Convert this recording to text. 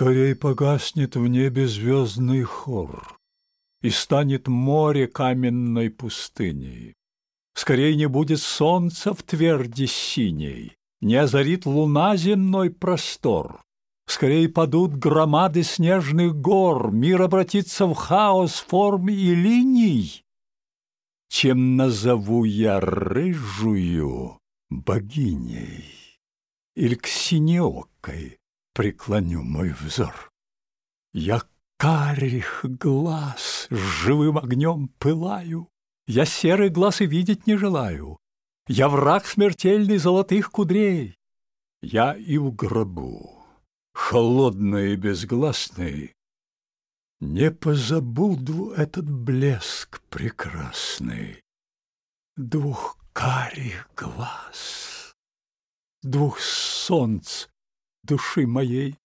Скорей погаснет в небе звездный хор и станет море каменной пустыней. Скорей не будет солнца в тверди синей, не озарит луна земной простор. Скорей падут громады снежных гор, мир обратится в хаос форм и линий, чем назову я рыжую богиней или ксинеокой преклоню мой взор. Я карих глаз живым огнем пылаю, Я серый глаз и видеть не желаю, Я враг смертельный золотых кудрей, Я и в гробу, холодный и безгласный, Не позабуду этот блеск прекрасный. Двух карих глаз, двух солнц души моей.